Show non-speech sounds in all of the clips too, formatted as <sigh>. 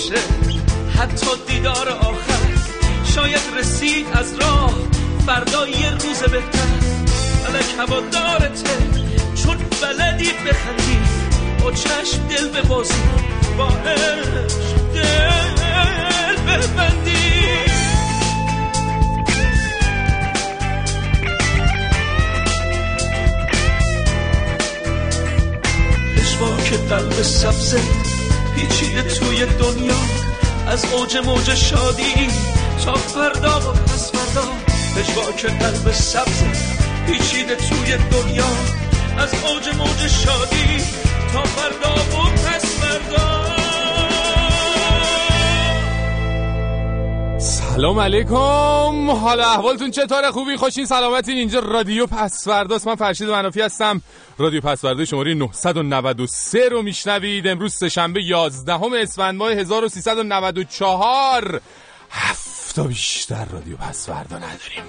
باشه. حتی دیدار آخر شاید رسید از راه. فردا یه روز بهتر. فلک هوا دارته. چون بلدی بخندی. با چشم دل بازی با دل ببندی. که قلب سبزه. پیچیده توی دنیا. از اوج موج شادی تا فردا و پس فردا. که قلب سبزه پیچیده توی دنیا. از اوج موج شادی تا فردا و پس فردا. سلام علیکم. حالا احوالتون چطوره؟ خوبی؟ خوشین؟ سلامتین؟ اینجا رادیو پسورداست. من فرشید منافی هستم. رادیو پسورده شماره 993 رو میشنوید. امروز سهشنبه 11 اسفند ماه 1394 هفته بیشتر رادیو پسوردا نداریم.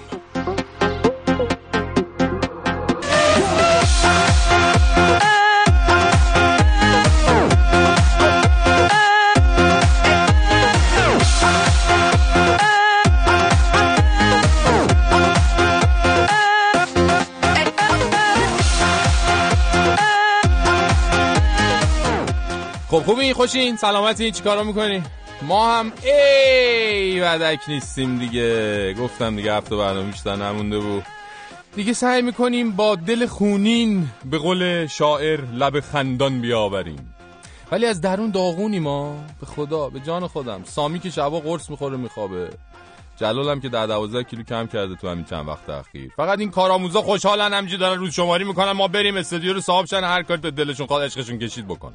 خب خوبی؟ خوشین؟ سلامتی؟ چی کارا می‌کنی؟ ما هم ای ودک نیستیم دیگه. گفتم دیگه هفته برنامه بیشتر نمونده بود. دیگه سعی می‌کنیم با دل خونین به قول شاعر لب خندان بیاوریم. ولی از درون داغونی ما. به خدا به جان خودم. سامی که شبا قرص می‌خوره میخوابه. جلالم که در دوازده کیلو کم کرده تو همین چند وقت اخیر. فقط این کارآموزا خوشحالن همینجوری دارن روز شماری می‌کنن. ما بریم استودیو رو صاحب هر کاری دلشون خواد عشقشون کشید بکنن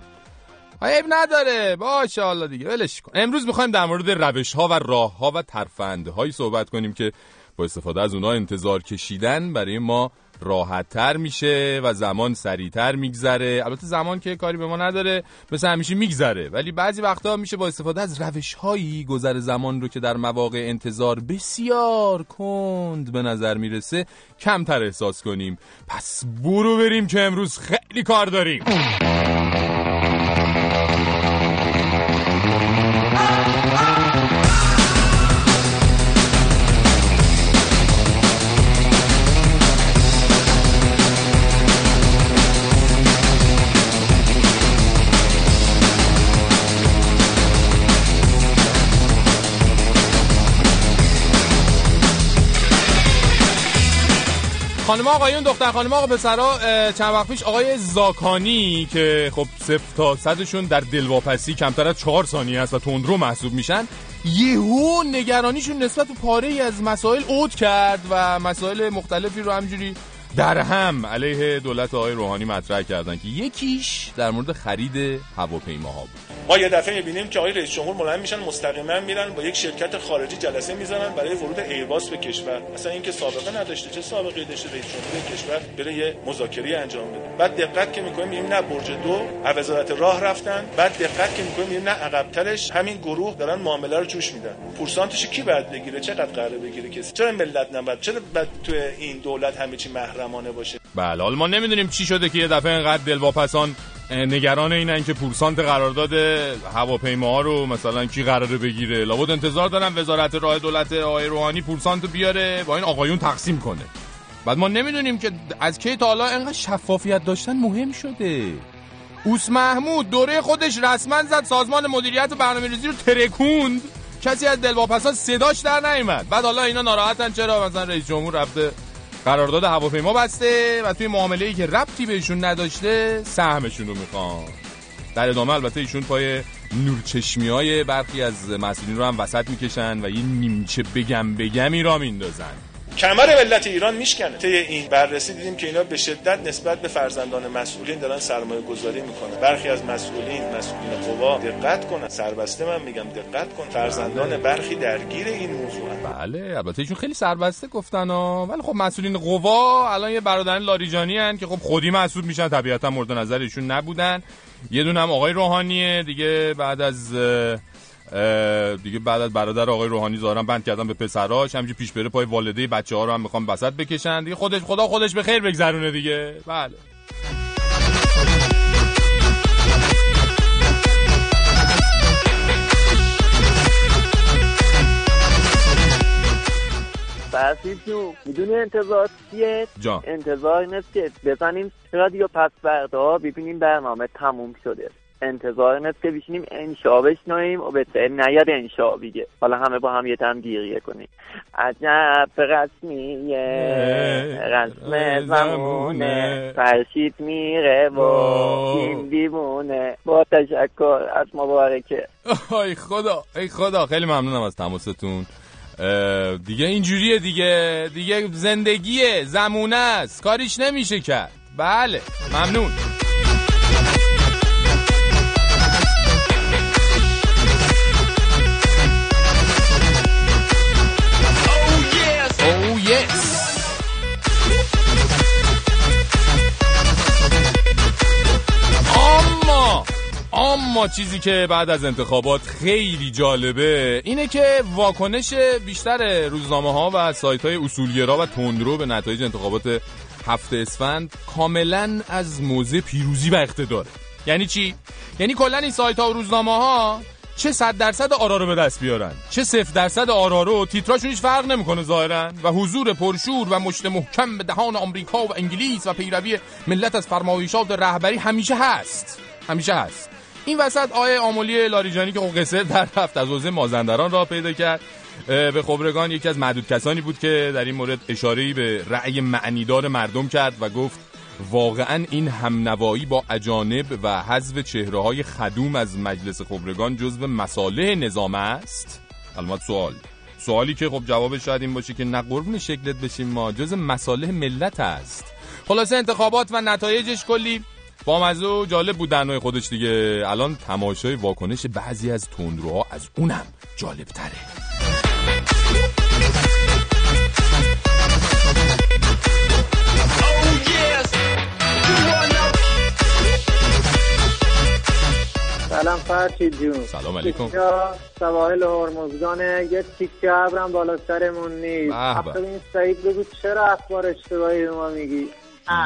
عیب نداره. باشه حالا دیگه. ولش کن. امروز می‌خوایم در مورد روش ها و راه ها و ترفنده هایی صحبت کنیم که با استفاده از اونها انتظار کشیدن برای ما راحت تر میشه و زمان سریعتر میگذره. البته زمان که کاری به ما نداره مثل همیشه میگذره. ولی بعضی وقتا میشه با استفاده از روش هایی گذر زمان رو که در مواقع انتظار بسیار کند به نظر می‌رسه کمتر احساس کنیم. پس برو بریم که امروز خیلی کار داریم. خانم آقایون دختر خانم آقا پسرا چند وقت پیش آقای زاکانی که خب صفر تا صدشون در دلواپسی کمتر از چهار ثانیه است و تندرو محسوب میشن یهو نگرانیشون نسبت به پاره ای از مسائل اوت کرد و مسائل مختلفی رو همجوری در هم علیه دولت آقای روحانی مطرح کردن که یکیش در مورد خرید هواپیماها بود. ما یه دفعه می‌بینیم که آقای رئیس جمهور ملایم میشن مستقیما میرن با یک شرکت خارجی جلسه می‌زنن برای ورود ایرباس به کشور. مثلا اینکه سابقه نداشته چه سابقه داشته رئیس جمهور کشور بره یه مذاکره انجام بده. بعد دقت که می‌کنیم می‌بینیم نه برج دو وزارت راه رفتن بعد دقت که می‌کنیم می‌بینیم نه عقبترش همین گروه دارن معامله رو جوش میدن. پورسانتش کی بعد بگیره؟ چقدر قراره بگیره کسی؟ چرا ملت نباید؟ چرا بعد تو این دولت همه چی محرمانه باشه. بله حالا ما نمی‌دونیم چی شده که یه دفعه اینقدر دلواپسان نگران اینن که پورسانت قرارداد هواپیماها رو مثلا کی قراره بگیره. لابد انتظار دارن وزارت راه دولت آقای روحانی پورسانت بیاره با این آقایون تقسیم کنه. بعد ما نمی‌دونیم که از کی تا حالا اینقدر شفافیت داشتن مهم شده. اوس محمود دوره خودش رسما زد سازمان مدیریت برنامه‌ریزی رو ترکوند. کسی از دلواپسان صداش در نیومد. بعد حالا اینا ناراحتن چرا مثلا رئیس جمهور رفته قرارداد هواپیما بسته و توی معامله ای که ربطی بهشون نداشته سهمشون رو می‌خوان. در ادامه البته ایشون پای نورچشمی های برخی از مسئولین رو هم وسط می‌کشن و یه نیمچه بگم بگمی را میندازن. کمر ملت ایران میشکنه. طی این بررسی دیدیم که اینا به شدت نسبت به فرزندان مسئولین دارن سرمایه گذاری می‌کنن. برخی از مسئولین مسئولین قوا دقت کنن. سربسته من میگم دقت کن. فرزندان بله. برخی درگیر این موضوع بله البته ایشون خیلی سربسته گفتن ها. ولی خب مسئولین قوا الان یه برادران لاریجانی هن که خب خودی مسئول میشن. طبیعتا مورد نظر ایشون نبودن. یه دونه هم آقای روحانیه. دیگه بعد از دیگه بعد از برادر آقای روحانی زارم بند کردم به پسراش همینج پیش بره پای والده بچه ها رو هم می‌خوام بسد بکشن. دیگه خودش خدا خودش به خیر بگذرونه دیگه. بله. فرسید جو می‌دونی انتظار چیه؟ انتظار نیست که بزنیم رادیو پس بردا ببینیم برنامه تموم شده. انتظار این است که بشینیم انشا بشنویم و به نیاد انشا بیگه حالا همه با هم یه تم گیریه کنیم. عجب رسمیه رسم زمونه فرشید میره و این دیوونه. با تشکر از مبارکه. ای خدا ای خدا. خیلی ممنونم از تماستون. دیگه اینجوریه دیگه. دیگه زندگیه زمونه است. کاریش نمیشه کرد. بله ممنون. اما چیزی که بعد از انتخابات خیلی جالبه اینه که واکنش بیشتر روزنامه ها و سایت های اصولگرا و تندرو به نتایج انتخابات هفته اسفند کاملا از موضع پیروزی و اقتداره یعنی چی؟ یعنی کلا این سایت ها و روزنامه ها چه صد درصد آرا رو به دست بیارن چه صفر درصد آرا رو تیتراشون هیچ فرق نمی‌کنه ظاهرا و حضور پرشور و مشت محکم به دهان آمریکا و انگلیس و پیروی ملت از فرمایشات رهبری همیشه هست. همیشه هست. این وسط آیه آمولی لاریجانی که خب قصه در رفت از حوزه مازندران را پیدا کرد به خبرگان یکی از معدود کسانی بود که در این مورد اشاره‌ای به رأی معنیدار مردم کرد و گفت واقعا این همنوایی با اجانب و حذف چهره های خدوم از مجلس خبرگان جزو مصالح نظام است؟ البته سوال سوالی که خب جوابش شاید این باشه که نه قربون شکلت بشیم ما جز مصالح ملت است. خلاصه انتخابات و نتایجش کلی. با و جالب بود در نوع خودش دیگه. الان تماشای واکنش بعضی از تندروها از اونم جالب تره سلام فرشید جون. سلام علیکم. سواحل هرمزگانه یه تیکه ابرم بالا سرمون نیست. این سعید بگو چرا اخبار اشتباهی به ما میگی؟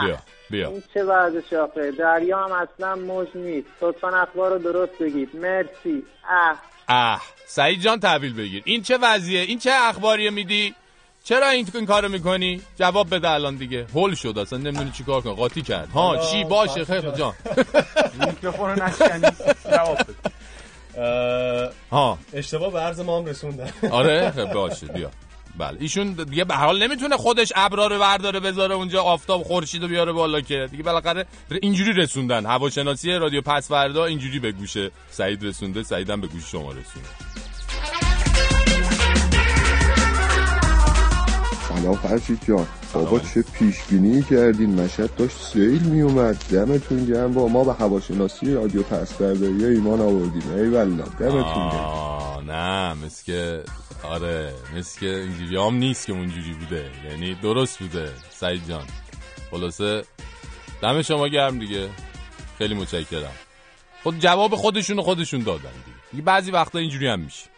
بیا. بیا. این چه وضعش آخه دریا هم اصلا موج نیست. لطفا اخبار رو درست بگید. مرسی. اه. اه. سعید جان تحویل بگیر. این چه وضعیه؟ این چه اخباریه میدی؟ چرا این این کارو می‌کنی؟ جواب بده الان دیگه. هول شد اصلا. نمی‌دونی چیکار کنی قاطی کرد. ها چی؟ باشه خیلی جان. میکروفون رو نشکنی. جواب بده. ها. اشتباه به عرض ما هم رسوندن. آره خب باشه بیا. بله. ایشون دیگه به حال نمی‌تونه خودش ابرا رو برداره بذاره اونجا آفتاب خورشید رو بیاره بالا که دیگه بالاخره اینجوری رسوندن. هواشناسی رادیو پس فردا اینجوری به گوش سعید رسونده. سعیدم به گوش شما رسونده سلام فرشید جان. بابا چه پیشبینی کردین؟ مشهد داشت سیل میومد دمتون گرم. با ما به هواشناسی رادیو پس برداری ایمان آوردیم ای والله دمتون گرم. نه مثل که آره مثل که اینجوری هم نیست که اونجوری بوده. یعنی درست بوده. سعید جان خلاصه دم شما گرم دیگه. خیلی متشکرم. خود جواب خودشون خودشون دادن دیگه بعضی وقتا اینجوری هم میشه.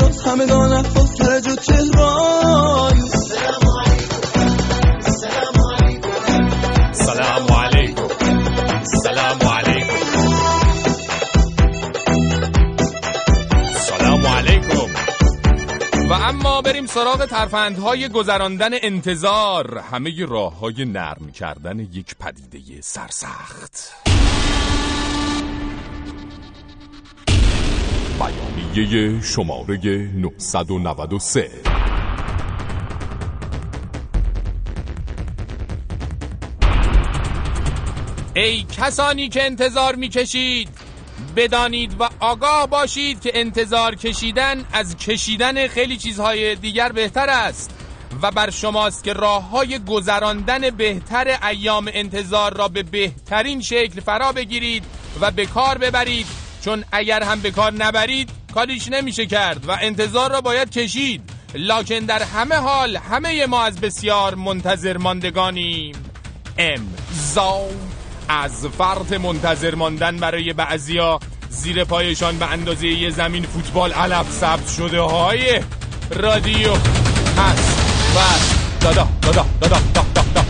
شیراز همدان احفاظ کرج و تهران سلام علیکم. سلام علیکم. سلام علیکم. و اما بریم سراغ ترفندهای گذراندن انتظار. همه راه های نرم کردن یک پدیده سرسخت. بیانیه شماره 993 ای کسانی که انتظار می‌کشید بدانید و آگاه باشید که انتظار کشیدن از کشیدن خیلی چیزهای دیگر بهتر است و بر شماست که راه های گذراندن بهتر ایام انتظار را به بهترین شکل فرا بگیرید و به کار ببرید. چون اگر هم به کار نبرید کاریش نمیشه کرد و انتظار را باید کشید. لکن در همه حال همه ما از بسیار منتظر ماندگانیم. امضا از فرط منتظر ماندن برای بعضیا زیر پایشان به اندازه یه زمین فوتبال علف ثبت شده های رادیو پس پس دادا دادا دادا دا دا دا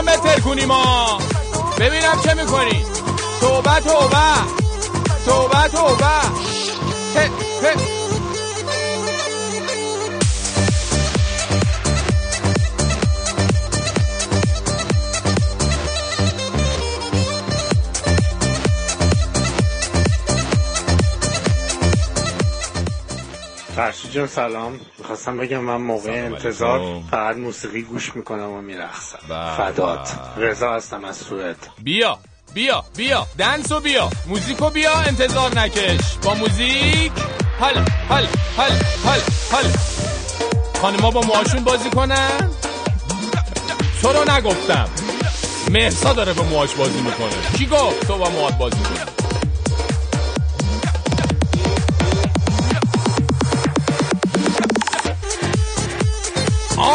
می‌خوایم بهتر ما. ببینم چه می‌کنی. توبه توبه توبه توبه هل هل فرشی جان سلام. می‌خواستم بگم من موقع انتظار. فقط موسیقی گوش می‌کنم و میرخصم به فدات. به. رضا هستم از سوئد. بیا بیا بیا. دنسو بیا. موزیکو بیا انتظار نکش. با موزیک. حل حل حل حل حل خانما با موهاشون بازی کنن؟ تو رو نگفتم. مهسا داره با موهاش بازی می‌کنه. کی گفت تو با موهات بازی کنی؟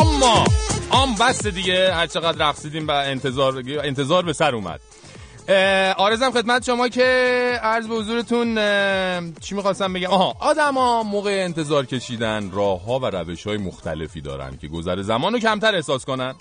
اما ام بس دیگه هر چقدر رقصیدیم و انتظار انتظار به سر اومد. آرزم خدمت شما که عرض به حضورتون چی می‌خواستم بگم؟ آها آدما موقع انتظار کشیدن راه ها و روش های مختلفی دارن که گذر زمان رو کمتر احساس کنن.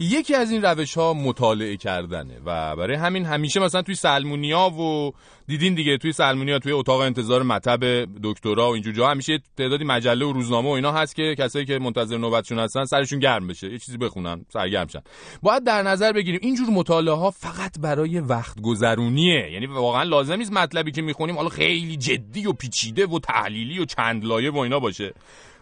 یکی از این روش ها مطالعه کردنه و برای همین همیشه مثلا توی سلمونیا و دیدین دیگه توی سلمونیا توی اتاق انتظار مطب دکترا و اینجور جا همیشه تعدادی مجله و روزنامه و اینا هست که کسایی که منتظر نوبتشون هستن سرشون گرم بشه یه چیزی بخونن سرگرم شن. باید در نظر بگیریم اینجور مطالعه ها فقط برای وقت گذرونیه یعنی واقعا لازم نیست مطلبی که می‌خونیم حالا خیلی جدی و پیچیده و تحلیلی و چند لایه و اینا باشه.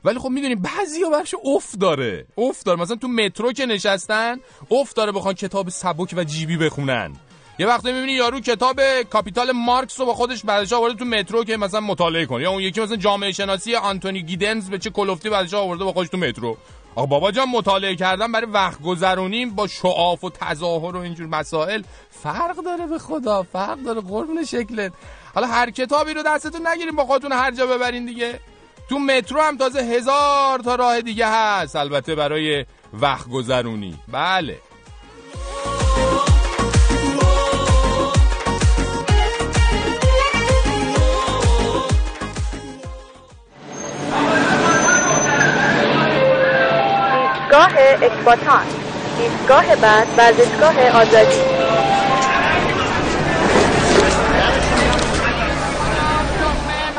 ولی خب می‌دونیم بعضیا برش اوف داره. اوف داره. مثلا تو مترو که نشستن اوف داره بخوان کتاب سبک و جیبی بخونن. یه وقتی می‌بینی یارو کتاب کاپیتال مارکس رو با خودش بعدش آورده تو مترو که مثلا مطالعه کنه. یا اون یکی مثلا جامعه شناسی آنتونی گیدنز به چه کلفتی بعدش آورده با خودش تو مترو. آقا بابا جان مطالعه کردن برای وقت گذرونیم با شعاف و تظاهر و اینجور مسائل فرق داره به خدا. فرق داره. قربون شکلت. حالا هر کتابی رو دستتون نگیریم با خودتون هر جا ببرین دیگه. تو مترو هم تازه هزار تا راه دیگه هست. البته برای وقت گذرونی بله. ایستگاه اکباتان. ایستگاه بعد ورزشگاه آزادی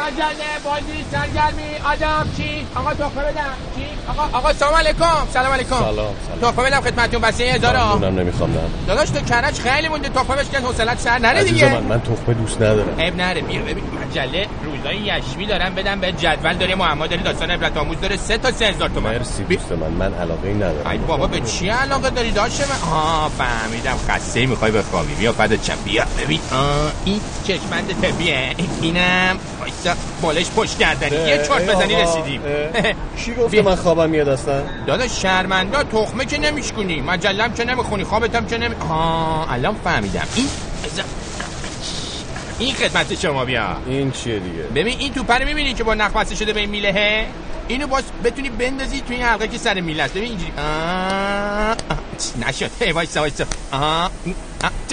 مجله بازی سرگرمی آدم چی؟ آقا تخمه بدم. چی؟ آقا آقا سلام علیکم. سلام علیکم. سلام سلام. تخمه بدم خدمتتون. بسته هزارا اونم نمی‌خوام نه. داداش تو کرج خیلی مونده. تخمه بهش که حوصلت سر نره دیگه. من من تخمه دوست ندارم. عیب نره. بیا ببین مجله روزای یشمی دارم بدم به جدول. داره معما داره داستان عبرت آموز داره سه تا سه هزار تومن مرسی دوست من. من علاقه ندارم. ای بابا به چی علاقه داری داشته من؟ آه فهمیدم. خسته می‌خوای بخوابی. بیا فدات چم بیا ببین. آه این چشمند طبیه اینم وایسا بالش پشت کردنی یه چرت بزنی رسیدیم. <laughs> کی گفته. من خوابم میاد اصلا؟ داداش شرمنده تخمه که نمیشکنی مجلم که نمی‌خونی خوابتم که نمی آه الان فهمیدم. این. این خدمت شما بیا. این چیه دیگه؟ ببین این توپه رو می‌بینی که با نخ شده به این میلهه اینو باز بتونی بندازی توی این حلقه که سر میله است. ببین اینجوری نشد. وایسا وایسا.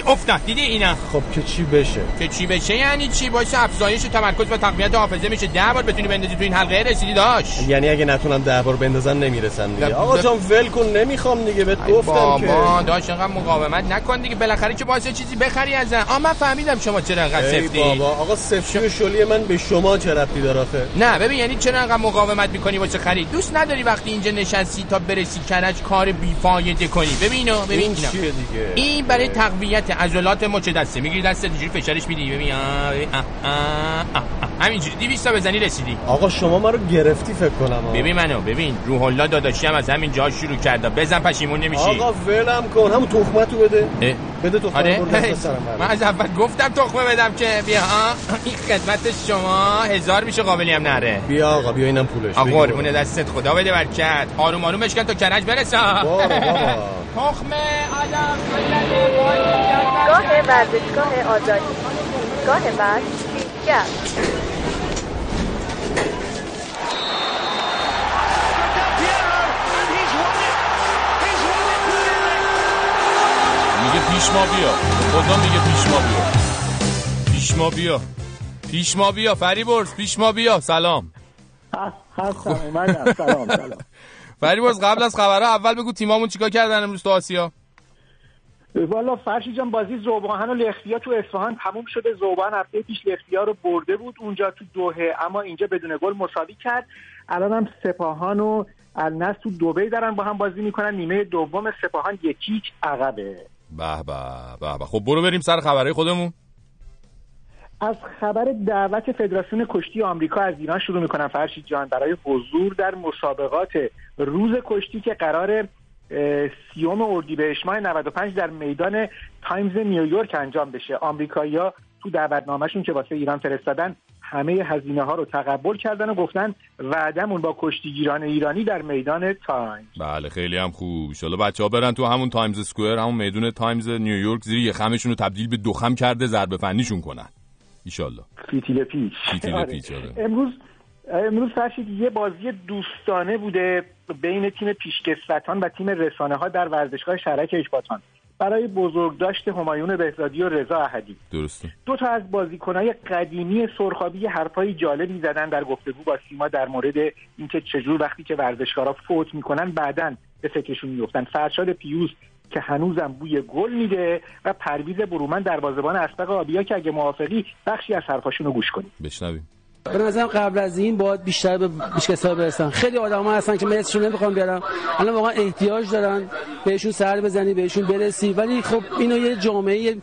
افتاد. دیدی اینا؟ خب که چی بشه؟ که چی بشه؟ یعنی چی؟ باشه افزایش تمرکز و تقویت حافظه میشه. ده بار بتونی بندازی توی این حلقه. رسیدی داشت. یعنی اگه نتونم ده بار بندازم نمی‌رسم دیگه. آقا. جان ول کن نمی‌خوام دیگه. بهت گفتم که. بابا داشت اینقدر مقاومت نکن دیگه. بالاخره که باعث چیزی بخری ازن آ من فهمیدم شما چرا انقدر سفتی. بابا آقا سفتی و شلی من به شما چه ربطی داره آخه؟ نه ببین یعنی چرا انقدر مقاومت می‌کنی واسه خرید؟ دوست نداری وقتی اینجا نشستی تا برسی کرج کار بیفایده کنی. ببین اینو ببین این چیه دیگه؟ این برای تقویت عضلات مچ دسته؟ می‌گیری دست اینجوری فشارش میدی؟ ببین. همینجوری 200 تا بزنی رسیدی. آقا شما ما رو گرفتی فکر کنم آقا. ببین منو ببین روح الله داداشی هم از همین جا شروع کرده. بزن پشیمون نمیشی. آقا ولم کن. همون تخمتو بده. بده تخمه آره. برو دست سرم بره. من از اول گفتم تخمه بدم که بیا این خدمت شما هزار میشه قابلی هم نره. بیا آقا بیا اینم پولش آقا بگیر. برو. قربون دستت خدا بده برکت. آروم آروم بشکن تا کرج بابا <laughs> تخمه آدم ایستگاه ورزشگاه آزادی. ایستگاه بعد پیش ما بیا. خدا میگه پیش ما بیا. پیش ما بیا. پیش ما بیا فریبرز پیش ما بیا. سلام. هستم اومدم. سلام سلام. فریبرز قبل از خبرها اول بگو تیمامون چیکار کردن امروز تو آسیا؟ والا فرشی جان بازی زوبان و لختیا تو اصفهان تموم شده. زوبان هفته پیش لختیا رو برده بود اونجا تو دوهه اما اینجا بدون گل مساوی کرد. الان هم سپاهان و النصر تو دبی دارن با هم بازی می‌کنن. نیمه دوم سپاهان یکیچ عقبه. به به به خب برو بریم سر خبرهای خودمون. از خبر دعوت فدراسیون کشتی آمریکا از ایران شروع می‌کنم فرشید جان. برای حضور در مسابقات روز کشتی که قرار سیوم اردیبهشت ماه 95 در میدان تایمز نیویورک انجام بشه. آمریکایی‌ها تو دعوتنامهشون که واسه ایران فرستادن همه هزینه ها رو تقبل کردن و گفتن وعدمون با کشتیگیران ایرانی در میدان تایمز. بله خیلی هم خوب. ان بچه ها برن تو همون Times Square همون میدون تایمز نیویورک زیر یه خمشون رو تبدیل به دو خم کرده ضربه فنیشون کنن. ایشالله فیتیل پیچ. فیتیل آره. پیچ، آره. امروز امروز فرشید یه بازی دوستانه بوده بین تیم پیشکسوتان و تیم رسانه ها در ورزشگاه شرک اکباتان برای بزرگداشت همایون بهزادی و رضا احدی. درسته. دو تا از بازیکنهای قدیمی سرخابی حرفای جالبی زدن در گفتگو با سیما در مورد اینکه چجور وقتی که ورزشکارا فوت می‌کنن بعدا به فکرشون میفتن فرشاد پیوس که هنوزم بوی گل میده و پرویز برومند دروازه‌بان اسبق آبیا که اگه موافقی بخشی از حرفاشون رو گوش کنیم. بشنویم. به نظرم قبل از این باید بیشتر به بیشکسا برسن. خیلی آدم ها هستن که مترشون نمی‌خوام بیارم. الان واقعا احتیاج دارن بهشون سر بزنی بهشون برسی. ولی خب اینو یه جامعه یه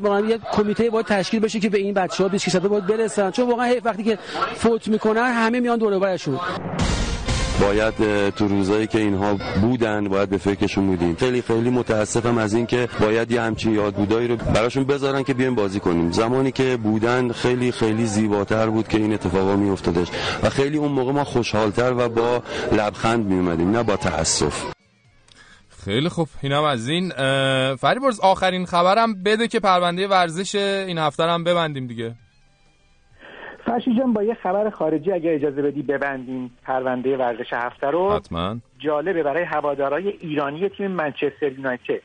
واقعا یه کمیته باید تشکیل بشه که به این بچه ها بیشکسا باید برسن. چون واقعا حیف وقتی که فوت می‌کنن همه میان دور برشون. باید تو روزایی که اینها بودن باید به فکرشون بودیم خیلی خیلی متاسفم از اینکه باید یه همچین یادبودایی رو براشون بذارن که بیایم بازی کنیم. زمانی که بودن خیلی خیلی زیباتر بود که این اتفاقا می افتادش و خیلی اون موقع ما خوشحالتر و با لبخند می اومدیم نه با تاسف خیلی خوب. اینم از این فریبرز آخرین خبرم بده که پرونده ورزش این هفته هم ببندیم دیگه. فرشی جان با یه خبر خارجی اگه اجازه بدی ببندیم پرونده ورزش هفته رو. حتما. جالبه برای هوادارهای ایرانی تیم منچستر یونایتد.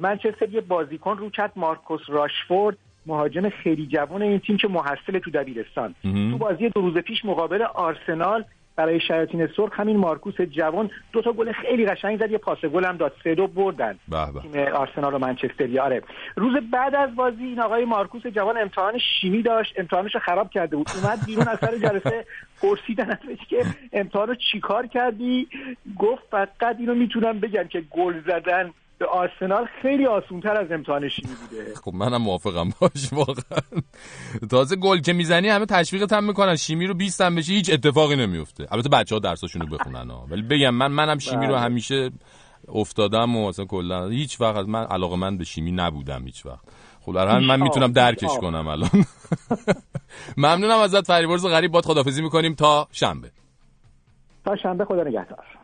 منچستر یه بازیکن رو کرد مارکوس راشفورد مهاجم خیلی جوان این تیم که محصل تو دبیرستان. تو بازی دو روز پیش مقابل آرسنال برای شیاطین سرخ همین مارکوس جوان دو تا گل خیلی قشنگ زد. یه پاس گل هم داد. سه دو بردن. تیم آرسنال و منچستر. آره. روز بعد از بازی این آقای مارکوس جوان امتحان شیمی داشت. امتحانش رو خراب کرده بود. اومد بیرون از سر جلسه. پرسیدن ازش که امتحان رو چیکار کردی؟ گفت فقط اینو می‌تونم بگم که گل زدن به آرسنال خیلی آسونتر از امتحان شیمی بوده خب منم موافقم باش واقعا. تازه گل که می‌زنی همه تشویقت هم می‌کنن. شیمی رو 20 هم بشی هیچ اتفاقی نمیفته البته بچه ها درساشونو بخونن ها. ولی بگم من منم شیمی رو بله. همیشه افتادم و اصلا کلا هیچ وقت من علاقه من به شیمی نبودم هیچ وقت. خب در همین من می‌تونم درکش. کنم الان. <laughs> ممنونم ازت فریبرز غریب باد خدافزی می‌کنیم. تا شنبه. تا شنبه خدا نگهدار.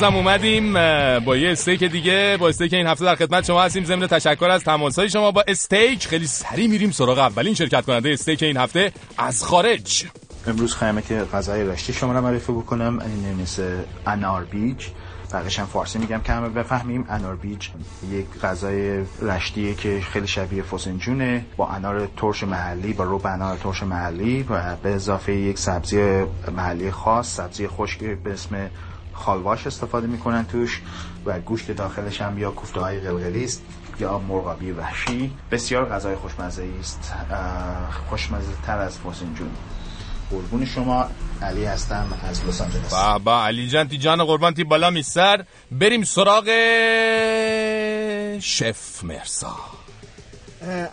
بازم اومدیم با یه استیک دیگه با استیک این هفته در خدمت شما هستیم. ضمن تشکر از تماسهای شما با استیک. خیلی سریع میریم سراغ اولین شرکت کننده استیک این هفته از خارج. امروز خیمه که غذای رشتی شما رو معرفی بکنم این مثل انار بیج. بقیش هم فارسی میگم. که همه بفهمیم انار بیج یک غذای رشتیه که خیلی شبیه فسنجونه. با انار ترش محلی با روب انار ترش محلی و به اضافه یک سبزی محلی خاص سبزی خشک به اسم خالواش استفاده می‌کنن توش و گوشت داخلش هم یا کوفته های قلقلی است یا مرغابی وحشی. بسیار غذای خوشمزه است. خوشمزه تر از فسنجون قربون شما. علی هستم از لس آنجلس. با با علی جان تی جان قربان تی بالا می سر. بریم سراغ شف مرسا.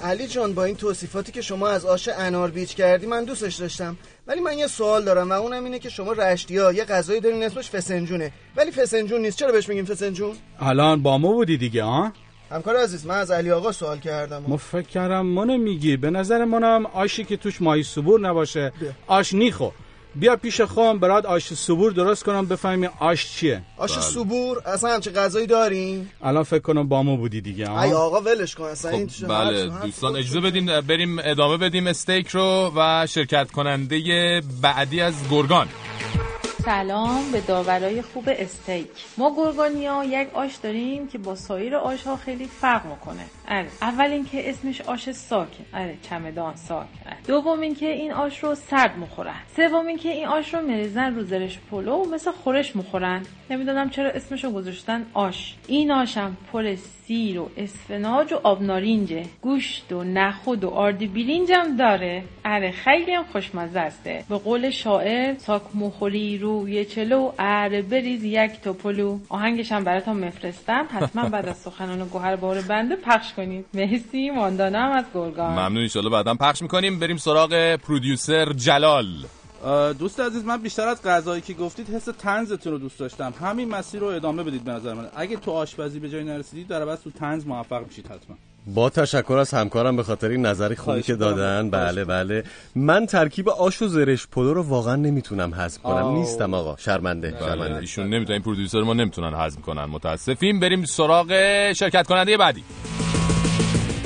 علی جان با این توصیفاتی که شما از آش انار بیچ کردی من دوستش داشتم. ولی من یه سوال دارم و اونم اینه که شما رشتی ها یه غذایی دارین اسمش فسنجونه. ولی فسنجون نیست. چرا بهش میگیم فسنجون؟ الان با ما بودی دیگه ها همکار عزیز من از علی آقا سوال کردم. ما فکر کردم منو میگی. به نظر منم آشی که توش ماهی سبور نباشه. آش نیخو. بیا پیش خواهم برات آش سبور درست کنم بفهمی آش چیه. آش سبور اصلا همچه غذایی دارین الان فکر کنم با ما بودی دیگه ها؟ ای آقا ولش کن اصلا این خب بله دوستان اجازه بدیم بریم ادامه بدیم استیک رو و شرکت کننده بعدی از گرگان. سلام به داورای خوب استیک. ما گرگانیا یک آش داریم که با سایر آش ها خیلی فرق می‌کنه. آره اول اینکه اسمش آش ساکه آره چمدان ساک. آره. دوم اینکه این آش رو سرد می‌خورن. سوم اینکه این آش رو می‌ریزن رو زرشک پلو مثل خورش می‌خورن. نمی‌دونم چرا اسمش رو گذاشتن آش. این آشم پر سیر و اسفناج و آب نارنجه گوشت و نخود و آردی بیرینج هم داره. اره خیلی هم خوشمزه استه به قول شاعر ساک مخوری روی چلو. اره بریز یک تا پلو. آهنگش هم براتون مفرستم حتما بعد از سخنان گوهر بار بنده پخش کنید. مرسی ماندانا هم از گرگان. ممنون انشالله بعدا پخش می‌کنیم. بریم سراغ پرودیوسر جلال. دوست عزیز من بیشتر از غذایی که گفتید حس تنزتون رو دوست داشتم. همین مسیر رو ادامه بدید به نظر من. اگه تو آشپزی به جایی نرسیدید در عوض تو تنز موفق میشید حتما. با تشکر از همکارم به خاطر این نظری خوبی که. دادن بله بله من ترکیب آش و زرش پلو رو واقعا نمی‌تونم هضم کنم آو. نیستم آقا شرمنده بله شرمنده ایشون نمی‌تونن این پرودیوسر ما نمی‌تونن هضم کنن متاسفیم بریم سراغ شرکت کننده بعدی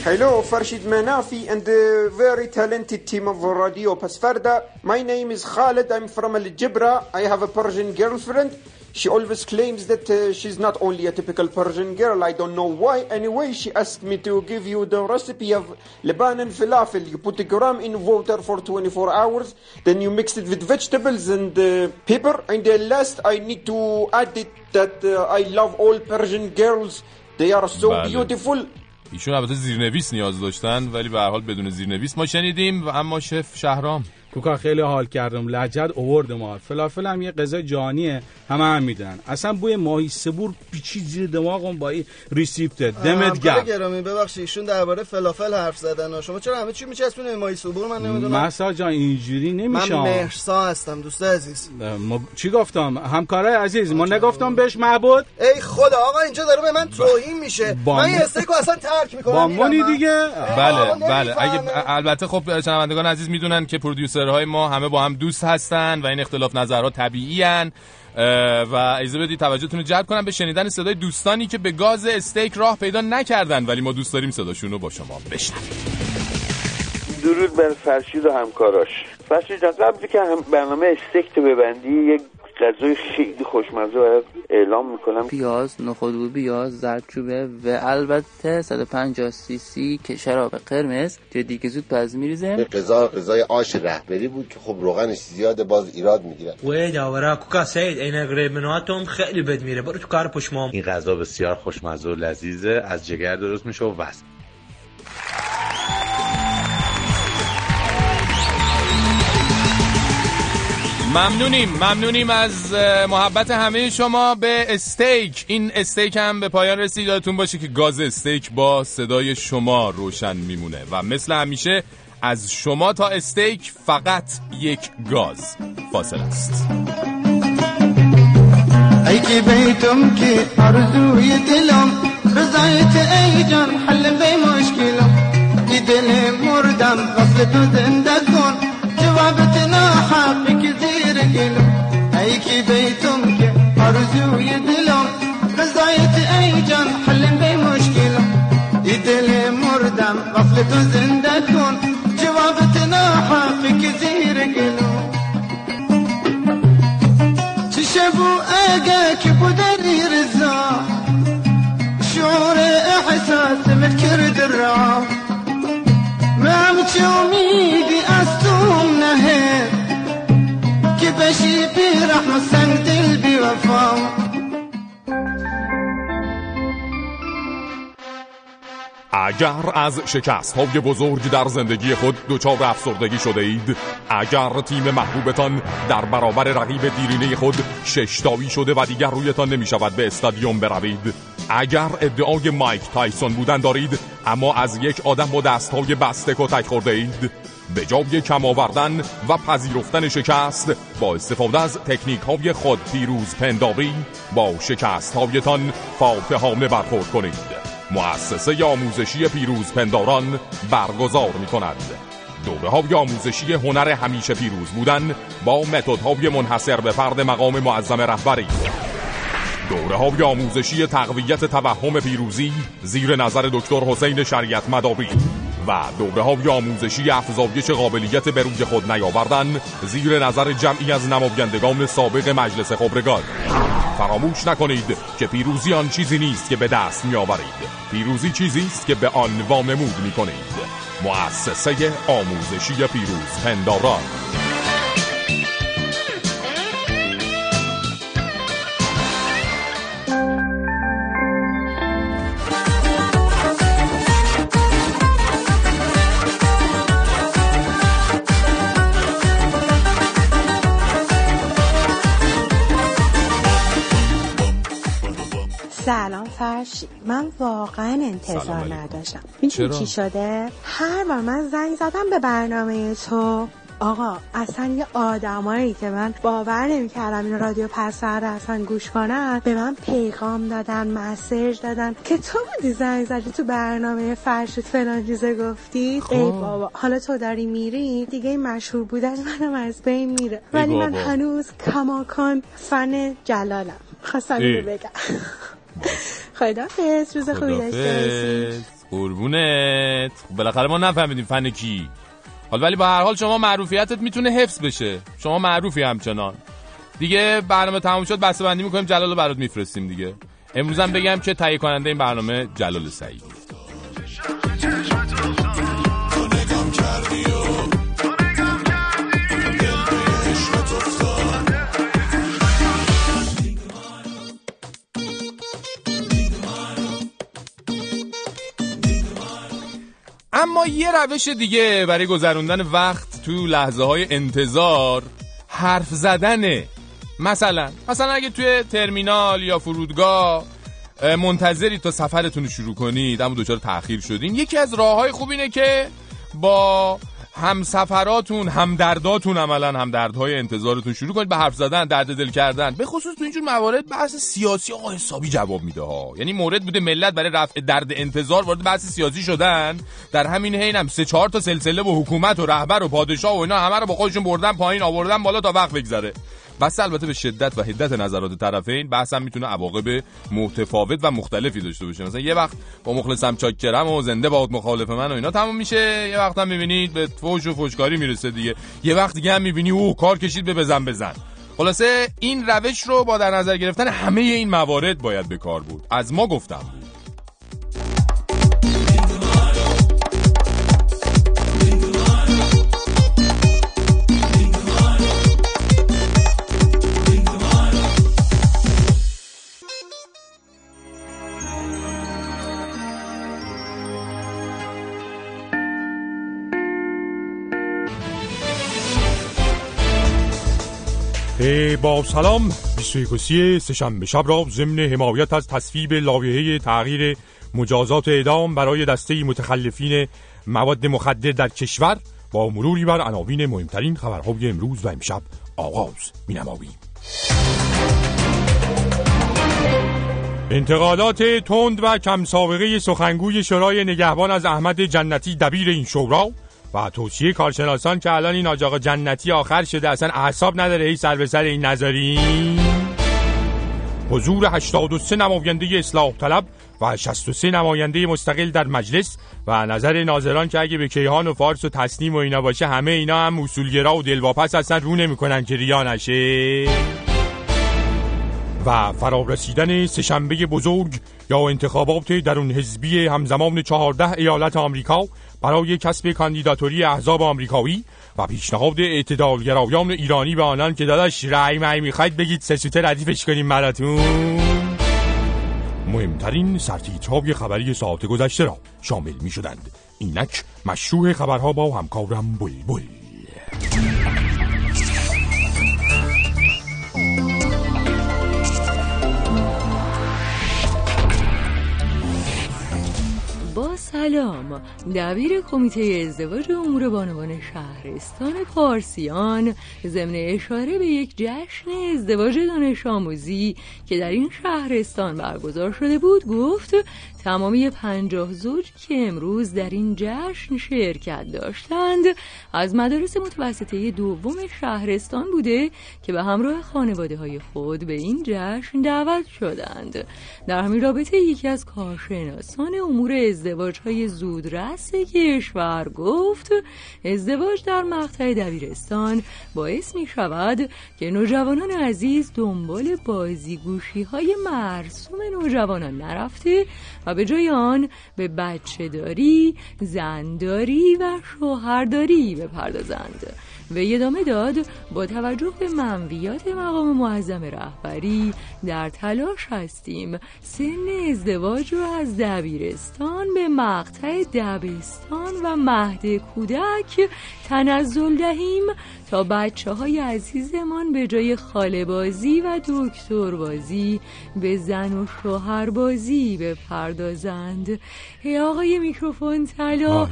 Hello, Farshid Manafi and the very talented team of Radio Pasfarda. My name is Khaled. I'm from Al Jibra. I have a Persian girlfriend. She always claims that uh, she's not only a typical Persian girl. I don't know why. Anyway, she asked me to give you the recipe of Lebanon falafel. You put a gram in water for 24 hours, then you mix it with vegetables and uh, pepper. And then last, I need to add it that uh, I love all Persian girls. They are so Bale. beautiful. ایشون البته زیرنویس نیاز داشتن ولی به هر حال بدون زیرنویس ما شنیدیم و اما شف شهرام کوکا خیلی حال کردم لجد اوورد ما. فلافل هم یه غذا جانیه همه هم می‌دونن. اصلا بوی ماهی صبور پیچید زیر دماغم با این recipe ت. دمت گرم. گرامی ببخشید ایشون درباره فلافل حرف زدن و شما چرا همه چی میچسبونید ماهی صبور من نمی‌دونم. مسا جان اینجوری نمیشه. من مهرسا هستم دوست عزیز. ما چی گفتم؟ همکارای عزیز ما نگفتم بهش معبود؟ ای خدا آقا اینجا داره به من توهین میشه. با من استیکو اصلا ترک می‌کنم با منی دیگه؟ بله بله. اگه البته خب شنوندگان عزیز می‌دونن که پرودیوسرهای ما همه با هم دوست هستن و این اختلاف نظرها طبیعی هن. و اجازه بدید توجهتون رو جلب کنم به شنیدن صدای دوستانی که به گاز استیک راه پیدا نکردن ولی ما دوست داریم صداشون رو با شما بشنویم درود بر فرشید و همکاراش فرشید جان قبلی که هم برنامه استیک تو ببندی یک غذای خیلی خوشمزه برات اعلام می‌کنم. پیاز نخودو پیاز زردچوبه و البته 150 سی سی که شراب قرمز. که دیگه زود پز میریزه غذا غذای آش رهبری بود که خب روغنش زیاده باز ایراد می‌گیره. و داورا کوکا سید این غریب منواتم خیلی بد میره. برو تو کار پشمام. این غذا بسیار خوشمزه و لذیذه. از جگر درست میشه و وصل. ممنونیم ممنونیم از محبت همه شما به استیک. این استیک هم به پایان رسید یادتون باشه که گاز استیک با صدای شما روشن میمونه و مثل همیشه از شما تا استیک فقط یک گاز فاصل است. ای که بیتم که آرزوی دلم رضایت ای جان حل به مشکلم. دل مردم غفل تو زنده کن جوابت ناحقی که گلم ای که بیتم که آرزوی دلم رضایت ای جان حل به مشکلم ای دل مردم غفل تو زنده کن جوابت ناحقی که زیر گلم چه بو اگه که بودنی رضا شعور احساس من کرد را مام چه امیدی از تو بی رحم سنگ دل بی وفا. اگر از شکست های بزرگ در زندگی خود دچار افسردگی شده اید اگر تیم محبوبتان در برابر رقیب دیرینه خود ششتاوی شده و دیگر رویتان نمی شود به استادیوم بروید. اگر ادعای مایک تایسون بودن دارید اما از یک آدم با دستهای بسته کتک خورده اید. به جای کم آوردن و پذیرفتن شکست با استفاده از تکنیک های خود پیروز پنداری با شکست هایتان فاتحانه برخورد کنید. مؤسسه آموزشی پیروز پنداران برگزار می کند دوره های آموزشی هنر همیشه پیروز بودن با متد های منحصر به فرد مقام معظم رهبری. دوره های آموزشی تقویت توهم پیروزی زیر نظر دکتر حسین شریعت مداری. و دوره های آموزشی افزایش قابلیت به روی خود نیاوردن زیر نظر جمعی از نمایندگان سابق مجلس خبرگان. فراموش نکنید که پیروزی آن چیزی نیست که به دست می آورید پیروزی چیزی است که به آن وانمود می کنید مؤسسه آموزشی پیروز پنداران. فرشی من واقعا انتظار. نداشتم. می‌دونی؟ چی شده؟ هر بار من زنگ زدم به برنامه تو آقا اصلا یه آدمایی که من باور نمی‌کردم این رادیو پس فردا اصلا گوش کنن به من پیغام دادن مسیج دادن که تو بودی زنگ زدی تو برنامه فرشت فلان چیزه گفتی؟ خب. ای بابا. حالا تو داری میری؟ دیگه این مشهور بودن منم از بین میره. ولی من. هنوز کماکان فن جلالم. خواستم بگم. خدافز روز خوبی داشته باشی. خدافظ قربونت. خب بالاخره ما نفهمیدیم فن کی. حال ولی با هر حال شما معروفیتت می‌تونه حفظ بشه. شما معروفی همچنان. دیگه برنامه تموم شد بسته بندی می‌کنیم جلال رو برات میفرستیم دیگه. امروز هم بگم که تهیه کننده این برنامه جلال سعید اما یه روش دیگه برای گذروندن وقت تو لحظه های انتظار حرف زدنه مثلا مثلا اگه توی ترمینال یا فرودگاه اه، منتظری تا سفرتون رو شروع کنید اما دچار تاخیر شدین یکی از راه های خوب اینه که با همسفراتون همدرداتون عملا. همدردهای انتظارتون. شروع کنید به حرف زدن درد دل کردن. به خصوص تو اینجور موارد بحث سیاسی آقا حسابی جواب میده ها. یعنی مورد بوده ملت برای رفع درد انتظار وارد بحث سیاسی شدن. در همین حین هم سه چهار تا سلسله و حکومت و رهبر و پادشاه و اینا همه رو با خودشون بردن پایین آوردن بالا تا وقت بگذره. بس البته به شدت و حدت نظرات طرفین بحث هم می‌تونه عواقب متفاوت و مختلفی داشته باشه. مثلا یه وقت با مخلصم چاکرم و زنده باد مخالف من و اینا تموم میشه. یه وقت هم می‌بینید به فوش و فوشکاری می‌رسه دیگه. یه وقت دیگه هم می‌بینی اوه کار کشید به بزن بزن. خلاصه این روش رو با در نظر گرفتن همه این موارد باید به کار بود از ما گفتم با سلام. 21 سی سهشنبه شب را ضمن حمایت از تصویب لایحه تغییر مجازات اعدام برای دسته متخلفین مواد مخدر در کشور با مروری بر عناوین مهمترین خبرهای امروز و امشب آغاز مینماییم. انتقادات تند و کم سابقه سخنگوی شورای نگهبان از احمد جنتی دبیر این شورا و توصیه کارشناسان که الان این آجاق جنتی آخر شده اصلا اعصاب نداره هی سر به سر این نذاریم حضور 83 نماینده اصلاح طلب و 63 نماینده مستقل در مجلس و نظر ناظران که اگه به کیهان و فارس و تصنیم و اینا باشه همه اینا هم اصولگرا و دلواپس اصلا رو نمی‌کنن که ریا نشه. و فرارسیدن سهشنبه بزرگ یا انتخابات درون حزبی همزمان چهارده ایالت آمریکا برای کسب کاندیداتوری احزاب آمریکایی و پیشنهاد اعتدالگرایان ایرانی به آنان که داداش رأی مای می‌خواید بگید سه سوته ردیفش کنیم براتون. مهمترین سرتیترهای خبری ساعت گذشته را شامل می شدند اینک مشروع خبرها با همکارم بلبل. سلام. دبیر کمیته ازدواج امور بانوان شهرستان پارسیان ضمن اشاره به یک جشن ازدواج دانش آموزی که در این شهرستان برگزار شده بود گفت تمامی پنجاه زوج که امروز در این جشن شرکت داشتند از مدارس متوسطه دوم شهرستان بوده که به همراه خانواده های خود به این جشن دعوت شدند. در همین رابطه یکی از کارشناسان امور ازدواج های زودرس کشور گفت. ازدواج در مقطع دبیرستان باعث می شود که نوجوانان عزیز دنبال بازیگوشی های مرسوم نوجوانان نرفته و به جای آن به بچه داری، زنداری و شوهرداری بپردازند. و ادامه داد با توجه به منویات مقام معظم رهبری در تلاش هستیم. سن ازدواج رو از دبیرستان به مقطع دبستان و مهد کودک تنزل دهیم تا بچه های عزیزمان به جای خاله بازی و دکتر بازی به زن و شوهر بازی بپردازند. ای آقای میکروفون طلا؟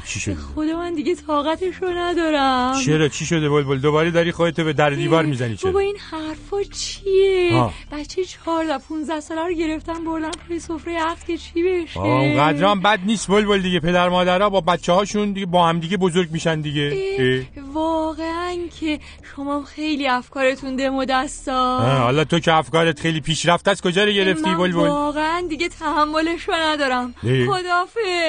خدا من دیگه طاقتش رو ندارم. چرا؟ چی شده بلبل؟ دوباره داری خودتو به در دیوار می‌زنی چرا؟ بابا این حرفا چیه؟ آه. بچه 14 15 ساله رو گرفتن بردن پای سفره عقد که چی بشه؟ آه، اونقدر هم بد نیست بلبل دیگه. پدر مادرها با بچه هاشون دیگه با هم دیگه بزرگ میشن دیگه. اه. واقعا که شما خیلی افکارتون دم دستا حالا تو که افکارت خیلی پیشرفته از کجا رو گرفتی بلبل؟ واقعا دیگه تحملش رو ندارم اه.